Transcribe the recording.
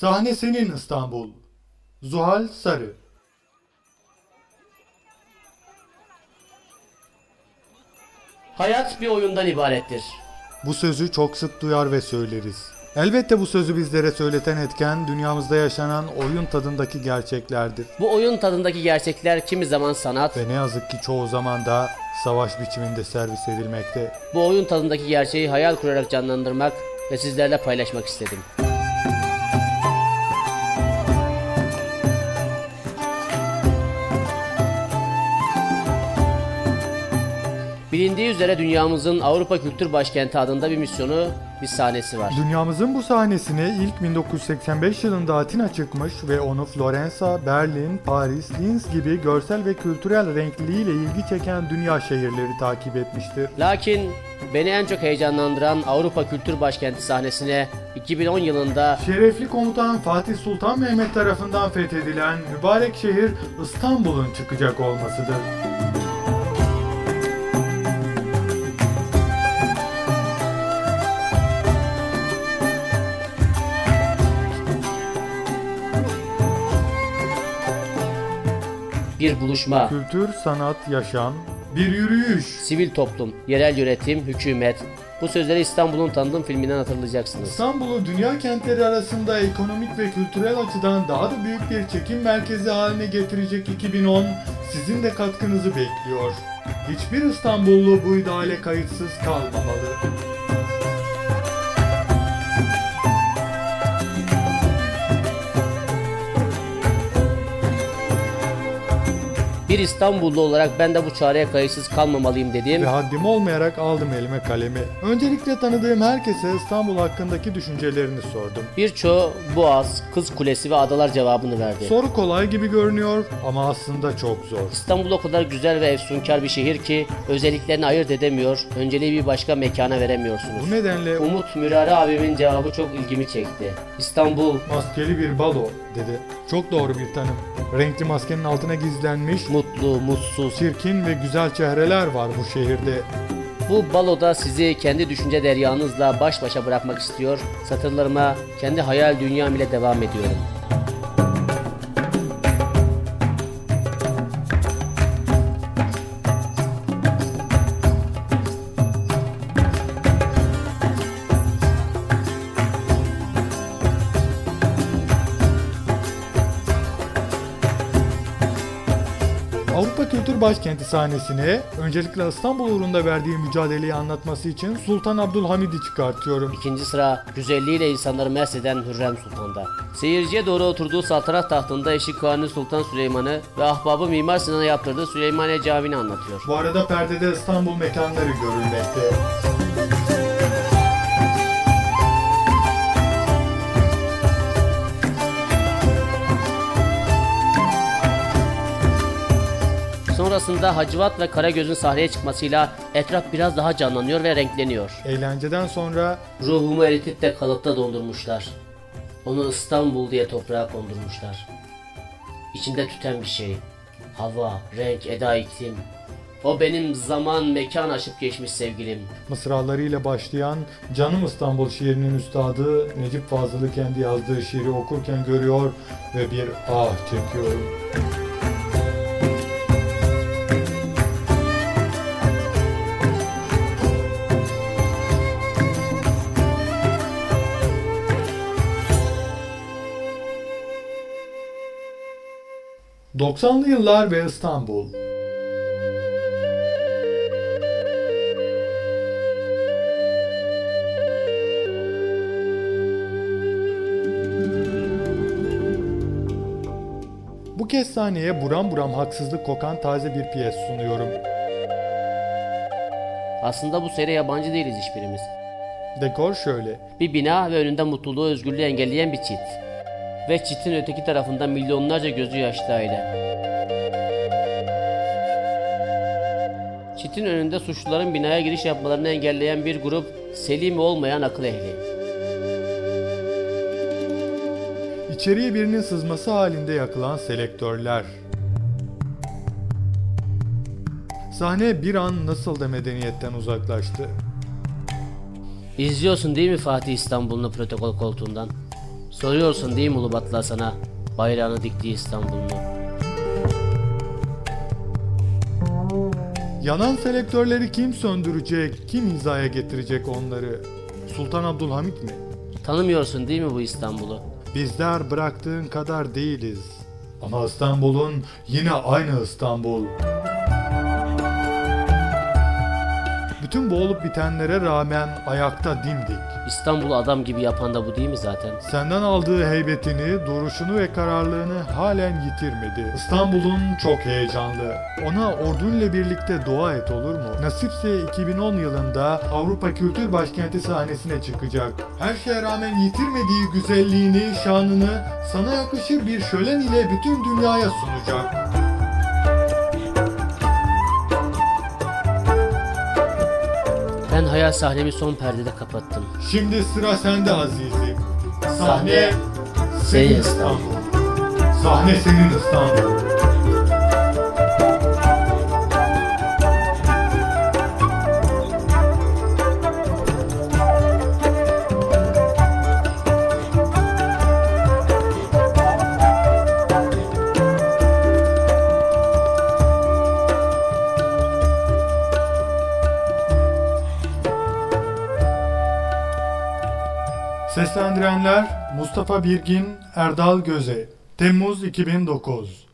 Sahne senin İstanbul. Zuhal Sarı Hayat bir oyundan ibarettir. Bu sözü çok sık duyar ve söyleriz. Elbette bu sözü bizlere söyleten etken dünyamızda yaşanan oyun tadındaki gerçeklerdir. Bu oyun tadındaki gerçekler kimi zaman sanat, Ve ne yazık ki çoğu zaman da savaş biçiminde servis edilmekte. bu oyun tadındaki gerçeği hayal kurarak canlandırmak ve sizlerle paylaşmak istedim. Bilindiği üzere dünyamızın Avrupa Kültür Başkenti adında bir misyonu, bir sahnesi var. Dünyamızın bu sahnesine ilk 1985 yılında Atina çıkmış ve onu Floransa, Berlin, Paris, Linz gibi görsel ve kültürel renkliliğiyle ilgi çeken dünya şehirleri takip etmiştir. Lakin beni en çok heyecanlandıran Avrupa Kültür Başkenti sahnesine 2010 yılında Şerefli komutan Fatih Sultan Mehmet tarafından fethedilen mübarek şehir İstanbul'un çıkacak olmasıdır. Bir buluşma, Kültür, sanat, yaşam, bir yürüyüş. sivil toplum, yerel yönetim, hükümet. Bu sözleri İstanbul'un tanıdığım filminden hatırlayacaksınız. İstanbul'u dünya kentleri arasında ekonomik ve kültürel açıdan daha da büyük bir çekim merkezi haline getirecek 2010 sizin de katkınızı bekliyor. Hiçbir İstanbullu bu ideale kayıtsız kalmamalı. Bir İstanbullu olarak ben de bu çareye kayıtsız kalmamalıyım dedim. Ve haddim olmayarak aldım elime kalemi. Öncelikle tanıdığım herkese İstanbul hakkındaki düşüncelerini sordum. Birçoğu Boğaz, Kız Kulesi ve adalar cevabını verdi. Soru kolay gibi görünüyor ama aslında çok zor. İstanbul o kadar güzel ve efsunkar bir şehir ki özelliklerini ayırt edemiyor, önceliği bir başka mekana veremiyorsunuz. Bu nedenle Umut Mürari abimin cevabı çok ilgimi çekti. İstanbul maskeli bir balo dedi. Çok doğru bir tanım. Renkli maskenin altına gizlenmiş mutlu, mutsuz. çirkin ve güzel çehreler var bu şehirde. Bu baloda sizi kendi düşünce deryanızla baş başa bırakmak istiyor. Satırlarıma kendi hayal dünyam ile devam ediyorum. Kültür Başkenti sahnesine öncelikle İstanbul uğrunda verdiği mücadeleyi anlatması için Sultan Abdülhamid'i çıkartıyorum. İkinci sıra güzelliğiyle insanları mest eden Hürrem Sultan'da. Seyirciye doğru oturduğu saltanat tahtında eşi Kanuni Sultan Süleyman'ı ve ahbabı Mimar Sinan'a yaptırdığı Süleymaniye Camii'ni anlatıyor. Bu arada perdede İstanbul mekanları görülmekte. Sonrasında Hacivat ve Karagöz'ün sahneye çıkmasıyla etraf biraz daha canlanıyor ve renkleniyor. Eğlenceden sonra Ruhumu eritip de kalıpta dondurmuşlar. Onu İstanbul diye toprağa kondurmuşlar. İçinde tüten bir şey. Hava, renk, eda, iklim. O benim zaman, mekan aşıp geçmiş sevgilim. mısralarıyla başlayan Canım İstanbul şiirinin üstadı Necip Fazıl'ı kendi yazdığı şiiri okurken görüyor ve bir ah çekiyorum. ...90'lı yıllar ve İstanbul. Bu kez sahneye buram buram haksızlık kokan taze bir piyes sunuyorum. Aslında bu seri yabancı değiliz hiçbirimiz. Dekor şöyle. Bir bina ve önünde mutluluğu, özgürlüğü engelleyen bir çit. Ve çitin öteki tarafında milyonlarca gözü yaşlı aile. Çitin önünde suçluların binaya giriş yapmalarını engelleyen bir grup selim olmayan akıl ehli. İçeriye birinin sızması halinde yakılan selektörler. Sahne bir an nasıl da medeniyetten uzaklaştı. İzliyorsun değil mi Fatih İstanbul'unu protokol koltuğundan? Soruyorsun değil mi Ulubatlı sana bayrağını diktiği İstanbul'unu? Yanan selektörleri kim söndürecek, kim hizaya getirecek onları? Sultan Abdülhamit mi? Tanımıyorsun değil mi bu İstanbul'u? Bizler bıraktığın kadar değiliz. Ama İstanbul'un yine aynı İstanbul. Bütün bu olup bitenlere rağmen ayakta dimdik. İstanbul'u adam gibi yapan da bu değil mi zaten? Senden aldığı heybetini, duruşunu ve kararlılığını halen yitirmedi. İstanbul'un çok heyecanlı. Ona orduyla birlikte dua et olur mu? Nasipse 2010 yılında Avrupa Kültür Başkenti sahnesine çıkacak. Her şeye rağmen yitirmediği güzelliğini, şanını sana yakışır bir şölen ile bütün dünyaya sunacak. Ben hayal sahnemi son perdede kapattım. Şimdi sıra sende azizim. Sahne Sahne senin senin İstanbul. Sahne senin İstanbul. Seslendirenler Mustafa Birgin, Erdal Göze. Temmuz 2009